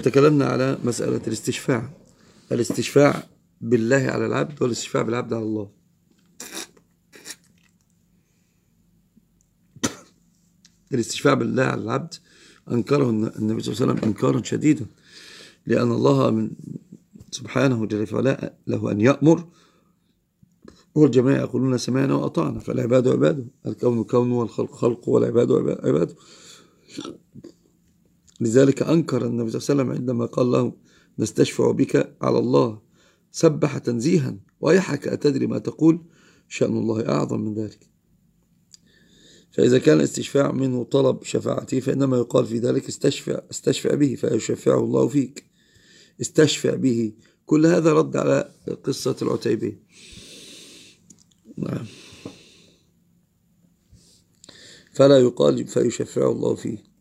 تكلمنا على مسألة الاستشفاع. الاستشفاع بالله على العبد والاستشفاع بالعبد على الله. الاستشفاع بالله على العبد أنكره النبي صلى الله عليه وسلم إنكارا شديدا. لأن الله من سبحانه جل وعلا له أن يأمر. والجميع يقولون سمعنا وأطعنا. فالعباد عباده. الكون كون والخلق خلق والعباد عباده. لذلك أنكر النبي صلى الله عليه وسلم عندما قال له نستشفع بك على الله سبح تنزيها ويحك أتدري ما تقول شأن الله أعظم من ذلك. فإذا كان الاستشفاع منه طلب شفاعته فإنما يقال في ذلك استشفع, استشفع به فيشفعه الله فيك. استشفع به. كل هذا رد على قصة العتيبية نعم. فلا يقال فيشفعه الله فيه.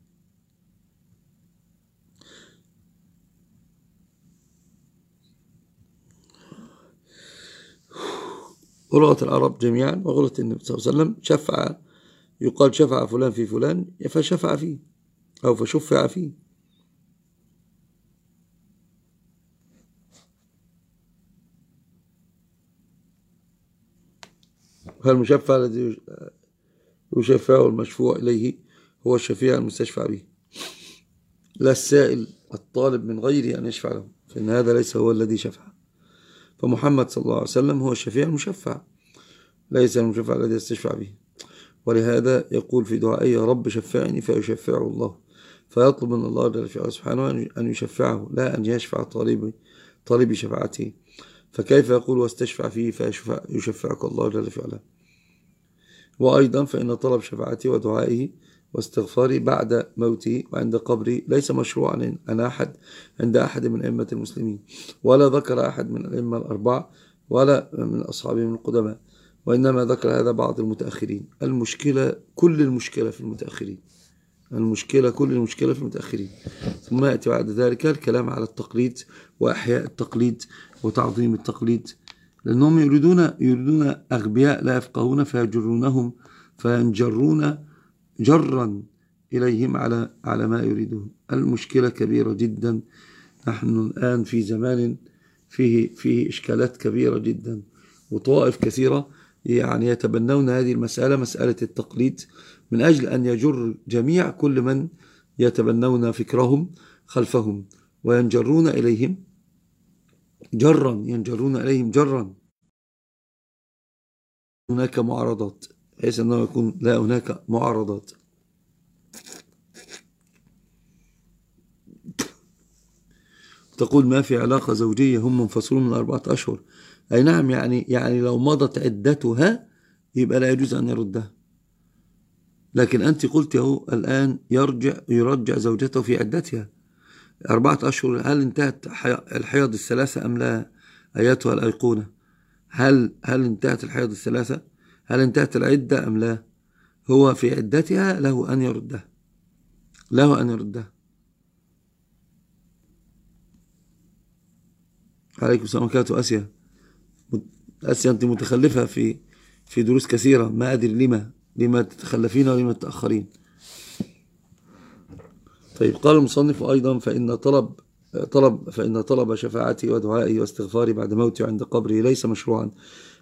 غلط العرب جميعا وغلط النبي صلى الله عليه وسلم شفع يقال شفع فلان في فلان فشفع فيه أو فشفع فيه. فالمشفع الذي يشفعه المشفوع إليه هو الشفيع المستشفع به؟ لا السائل الطالب من غيره أن يشفع له فإن هذا ليس هو الذي شفع. فمحمد صلى الله عليه وسلم هو الشفيع المشفع. ليس المشفع الذي يستشفع به. ولهذا يقول في دعائه يا رب شفعني فيشفعه الله. فيطلب من الله جل سبحانه أن يشفعه لا أن يشفع طالب طالب شفاعته. فكيف يقول واستشفع فيه فيشفعك الله جل وعلا وأيضا فإن طلب شفاعته ودعائه واستغفاري بعد موته وعند قبري ليس مشروعا أن أحد عند أحد من أئمة المسلمين ولا ذكر أحد من الأئمة الأربعة ولا من أصحابهم القدماء وإنما ذكر هذا بعض المتأخرين. المشكلة كل المشكلة في المتأخرين. المشكلة كل المشكلة في المتأخرين. ثم يأتي بعد ذلك الكلام على التقليد وأحياء التقليد وتعظيم التقليد. لأنهم يريدون يريدون أغبياء لا يفقهون فيجرونهم فينجرون جرا إليهم على على ما يريدون. المشكلة كبيرة جدا. نحن الآن في زمان فيه فيه إشكالات كبيرة جدا وطوائف كثيرة. يعني يتبنون هذه المسألة مسألة التقليد من أجل أن يجر جميع كل من يتبنون فكرهم خلفهم وينجرون إليهم جرا ينجرون إليهم جرا. هناك معارضات. بحيث أنه يكون لا هناك معارضات. تقول ما في علاقة زوجية؟ هم منفصلون من أربعة أشهر. أي نعم يعني يعني لو مضت عدتها يبقى لا يجوز أن يردها. لكن أنت قلت أهو الآن يرجع يرجع زوجته في عدتها. أربعة أشهر هل انتهت الحيض الثلاثة أم لا؟ أيتها الأيقونة. هل هل انتهت الحيض الثلاثة؟ هل انتهت العدة أم لا؟ هو في عدتها له أن يردها له أن يردها عليكم السلام عليكم أسيا. أسيا أنت متخلفة في في دروس كثيرة. ما أدري لما لما تتخلفين ولما تتأخرين. طيب قال المصنف أيضا فإن طلب طلب فإن طلب شفاعتي ودعائي واستغفاري بعد موتي عند قبري ليس مشروعا.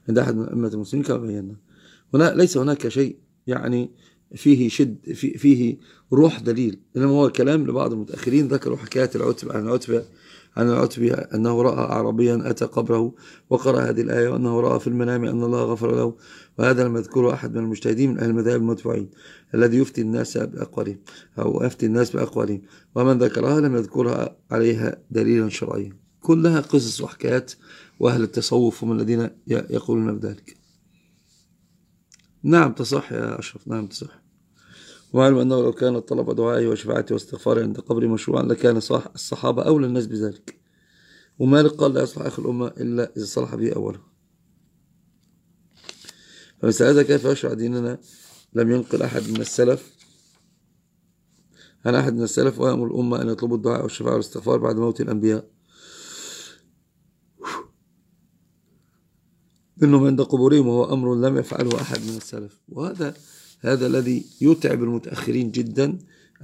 عند أحد من أئمة المسلمين كما بينا. هنا ليس هناك شيء يعني فيه شد فيه روح دليل إنما هو كلام لبعض المتأخرين. ذكروا حكاية العتبة عن العتبة عن العتبي أنه رأى أعرابيا أتى قبره وقرأ هذه الآية وأنه رأى في المنام أن الله غفر له وهذا لم يذكره أحد من المجتهدين من أهل المذاهب المتبوعين الذي يفتي الناس بأقوالهم أو يفتي الناس بأقوالهم. ومن ذكرها لم يذكرها عليها دليلا شرعيا. كلها قصص وحكايات وأهل التصوف هم الذين يقولون بذلك. نعم تصح يا أشرف. نعم تصح. وعلم أنه لو كان طلب دعائي وشفاعتي واستغفاري عند قبري مشروعا لكان صح الصحابة أولى الناس بذلك. ومالك قال لا يصلح آخر الأمة إلا إذا صلح به أوله. فمثل هذا كيف يشرع ديننا؟ لم ينقل أحد من السلف. عن أحد من السلف ويأمر الأمة أن يطلبوا الدعاء والشفاعة والاستغفار بعد موت الأنبياء. منهم عند قبورهم وهو أمر لم يفعله أحد من السلف. وهذا هذا الذي يتعب المتأخرين جدا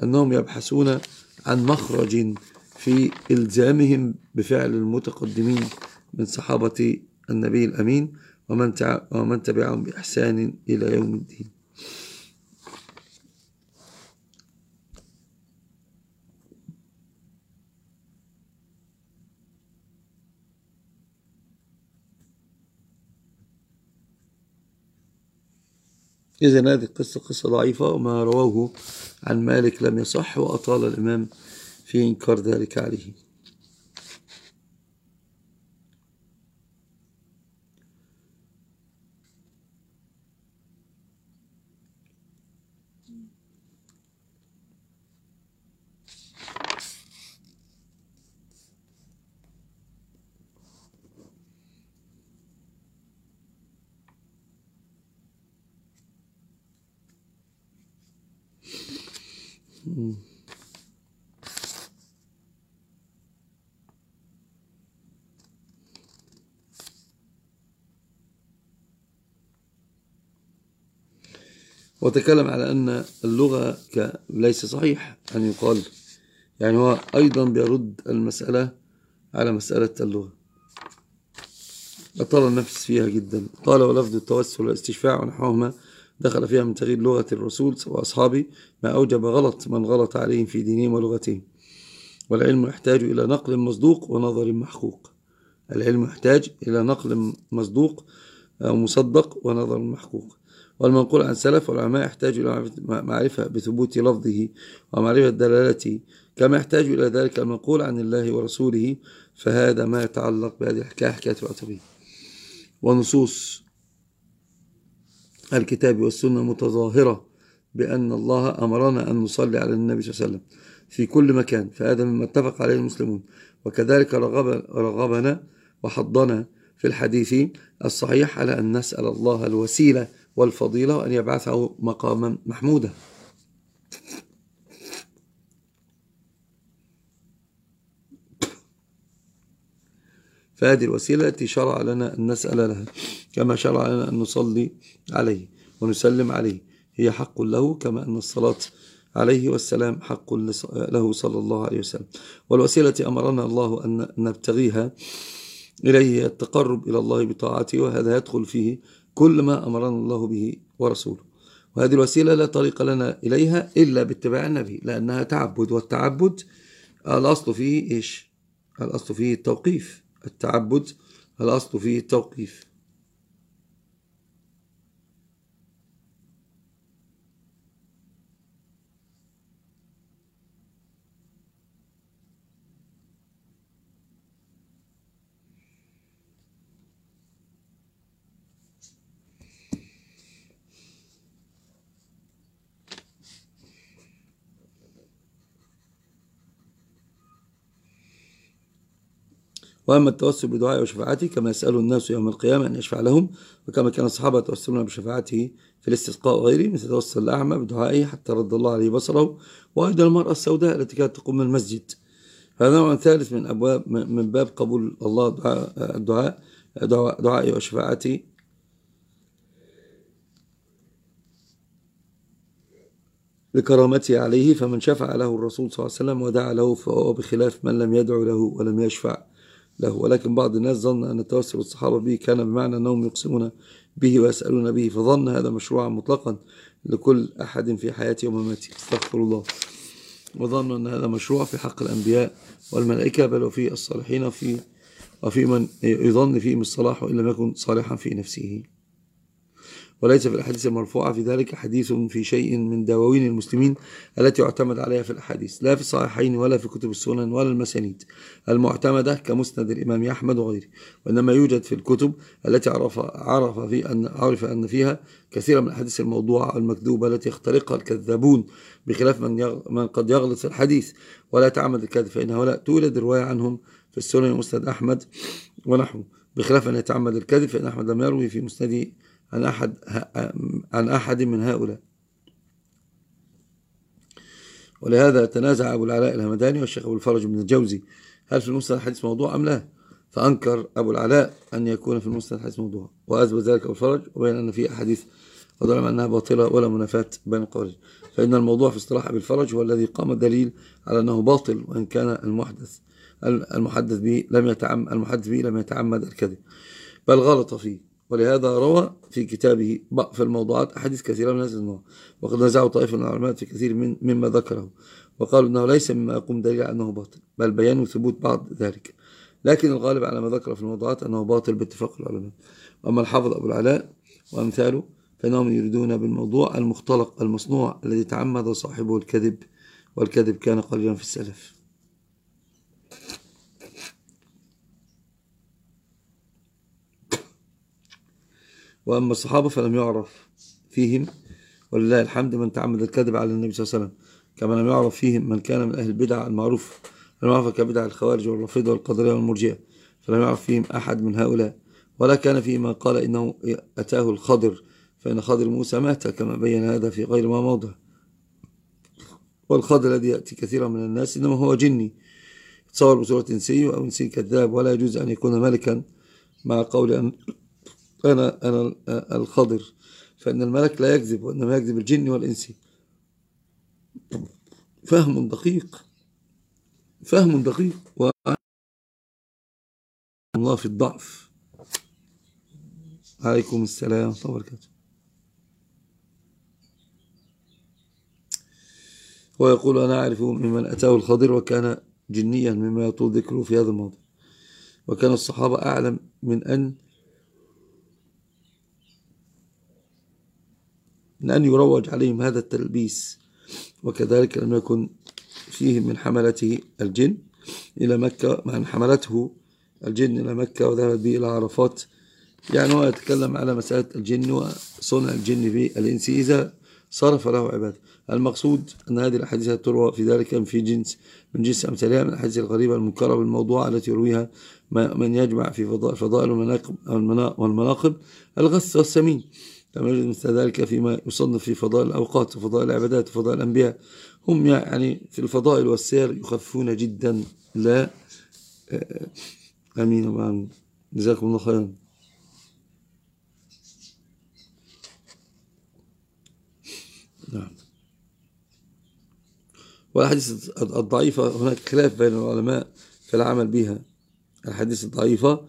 أنهم يبحثون عن مخرج في إلزامهم بفعل المتقدمين من صحابة النبي الأمين ومن, تبعهم بإحسان إلى يوم الدين. إذا هذه القصة قصة ضعيفة وما رواه عن مالك لم يصح وأطال الإمام في إنكار ذلك عليه. وتكلم على أن اللغة ليس صحيح أن يقال. يعني هو أيضا بيرد المسألة على مسألة اللغة. أطال النفس فيها جدا. قال ولفظ التوسل والاستشفاع ونحوهما دخل فيها من تغيير لغة الرسول وأصحابه ما أوجب غلط من غلط عليهم في دينهم ولغتهم. والعلم يحتاج إلى نقل مصدوق ونظر محقوق. العلم يحتاج إلى نقل مصدوق أو مصدق ونظر محقوق. والمنقول عن سلف والعلماء يحتاج إلى معرفة بثبوت لفظه ومعرفة دلالته. كما يحتاج إلى ذلك المنقول عن الله ورسوله فهذا ما يتعلق بهذه الحكاية حكاية العتبية. ونصوص الكتاب والسنة متظاهرة بأن الله أمرنا أن نصلي على النبي صلى الله عليه وسلم في كل مكان فهذا مما اتفق عليه المسلمون. وكذلك رغب رغبنا وحضنا في الحديث الصحيح على أن نسأل الله الوسيلة والفضيلة وأن يبعثه مقاما محمودا. فهذه الوسيلة التي شرع لنا أن نسأل لها كما شرع لنا أن نصلي عليه ونسلم عليه. هي حق له كما أن الصلاة عليه والسلام حق له صلى الله عليه وسلم. والوسيلة أمرنا الله أن نبتغيها إليه التقرب إلى الله بطاعته وهذا يدخل فيه كل ما أمرنا الله به ورسوله. وهذه الوسيلة لا طريق لنا إليها إلا باتباع النبي لأنها تعبد والتعبد الأصل فيه إيش؟ الأصل فيه التوقيف. التعبد الأصل فيه التوقيف وأما التوسل بدعائه وشفاعته كما يسأل الناس يوم القيامة أن يشفع لهم وكما كان الصحابة يتوسلون بشفاعته في الاستسقاء وغيره مثل توسل الأعمى بدعائه حتى رد الله عليه بصره وأيضا المرأة السوداء التي كانت تقوم من المسجد. هذا نوع ثالث من أبواب من باب قبول الله دعاء الدعاء دعاء دعائه وشفاعته. لكرامته عليه فمن شفع له الرسول صلى الله عليه وسلم ودعا له فهو بخلاف من لم يدعو له ولم يشفع. له. ولكن بعض الناس ظن أن التوسل الصحابة به كان بمعنى أنهم يقسمون به ويسألون به فظن هذا مشروعا مطلقا لكل أحد في حياته ومماته استغفر الله. وظن أن هذا مشروع في حق الأنبياء والملائكة بل وفي الصالحين وفي, وفي من يظن فيهم الصلاح وإن لم يكن صالحا في نفسه. وليس في الأحاديث المرفوعة. في ذلك حديث في شيء من دواوين المسلمين التي يعتمد عليها في الأحاديث. لا في الصحيحين ولا في كتب السنن ولا المسانيد. المعتمدة كمسند الإمام أحمد وغيره. وإنما يوجد في الكتب التي عرف, عرف, في أن عرف أن فيها كثيرا من الأحاديث الموضوعة المكذوبة التي يخترقها الكذابون بخلاف من, يغ... من قد يغلط الحديث. ولا يتعمد الكذب فإن هؤلاء تولد رواية عنهم في السنن ومسند أحمد ونحو بخلاف أن يتعمد الكذب فإن أحمد لم يروي في مسنده عن أحد, عن أحد من هؤلاء. ولهذا تنازع أبو العلاء الهمداني والشيخ أبو الفرج بن الجوزي. هل في المسند الحديث موضوع أم لا؟ فأنكر أبو العلاء أن يكون في المسند الحديث موضوع. وأثبت ذلك أبو الفرج وبين أن في أحاديث ودل أنها باطلة ولا منافاة بين القولين فإن الموضوع في اصطلاح أبي الفرج هو الذي قام الدليل على أنه باطل وإن كان المحدث المحدث به لم يتعمد المحدث به لم يتعمد الكذب. بل غلط فيه. ولهذا روى في كتابه في الموضوعات أحاديث كثيرة من هذا النوع. وقد نزعوا طائفة من العلماء في كثير من مما ذكره. وقالوا أنه ليس مما يقوم دليل أنه باطل بل بيان ثبوت بعض ذلك. لكن الغالب على ما ذكر في الموضوعات أنه باطل باتفاق العلماء. أما الحافظ أبو العلاء وأمثاله فإنهم يريدون بالموضوع المختلق المصنوع الذي تعمد صاحبه الكذب والكذب كان قليلا في السلف. وأما الصحابة فلم يعرف فيهم ولله الحمد من تعمد الكذب على النبي صلى الله عليه وسلم. كما لم يعرف فيهم من كان من أهل البدع المعروف المعروف كبدع الخوارج والرافضة والقدرية والمرجئة فلم يعرف فيهم أحد من هؤلاء. ولا كان فيه من قال إنه أتاه الخضر فإن خضر موسى مات كما بين هذا في غير ما موضع. والخضر الذي يأتي كثيرا من الناس إنما هو جني. تصور بصورة إنسي أو إنسي كذاب ولا يجوز أن يكون ملكا مع قول أن أنا, أنا الخضر فإن الملك لا يكذب وإنما يكذب الجن والإنسي فهم دقيق فهم دقيق. الله في الضعف. عليكم السلام ورحمة الله وبركاته. ويقول أنا أعرف ممن أتاه الخضر وكان جنيا مما يطول ذكره في هذا الموضوع. وكان الصحابة أعلم من أن من أن يروج عليهم هذا التلبيس وكذلك لم يكن فيه من حملته الجن إلى مكة من حملته الجن إلى مكة وذهبت به إلى عرفات. يعني هو يتكلم على مسألة الجن وصنع الجن بالإنس إذا صرف له عبادة. المقصود أن هذه الأحاديث تروى في ذلك في جنس من جنس أمثالها من الأحاديث الغريبة المنكرة بالموضوع التي يرويها من يجمع في فضائل والمناقب الغث والسمين. كما يوجد مثل ذلك فيما يصنف في فضائل الأوقات وفضائل العبادات وفضائل الأنبياء. هم يعني في الفضائل والسير يخفون جدا. لا آه، أمين وأمين جزاكم الله خيرا. نعم. والحديث الضعيفة هناك خلاف بين العلماء في العمل بها. الحديث الضعيفة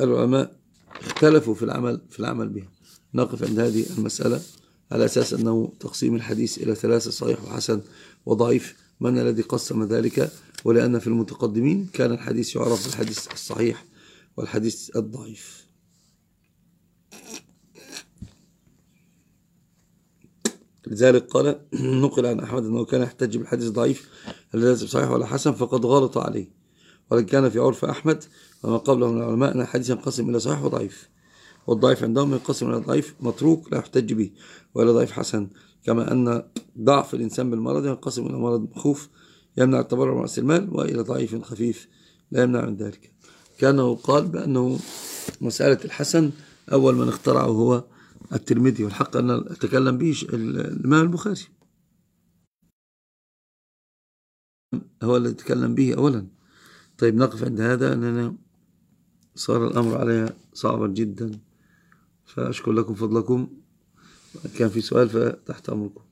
العلماء اختلفوا في العمل في العمل بها. نقف عند هذه المسألة على أساس أنه تقسيم الحديث إلى ثلاثة صحيح وحسن وضعيف. من الذي قسم ذلك؟ ولأن في المتقدمين كان الحديث يعرف بالحديث الصحيح والحديث الضعيف. لذلك قال نقل عن أحمد أنه كان يحتج بالحديث الضعيف الذي صحيح ولا حسن؟ فقد غلط عليه. ولكن كان في عرف أحمد وما قبله من العلماء أن الحديث ينقسم إلى صحيح وضعيف. والضعيف عندهم ينقسم إلى ضعيف متروك لا يحتج به وإلى ضعيف حسن. كما أن ضعف الإنسان بالمرض ينقسم إلى مرض مخوف يمنع التبرع رأس المال وإلى ضعيف خفيف لا يمنع من ذلك. كانه قال بأنه مسألة الحسن أول من اخترعه هو الترمذي والحق أن أتكلم به الإمام البخاري. هو الذي تكلم به أولا. طيب نقف عند هذا أننا صار الأمر عليها صعبا جدا. فأشكر لكم فضلكم كان في سؤال فتحت أمركم.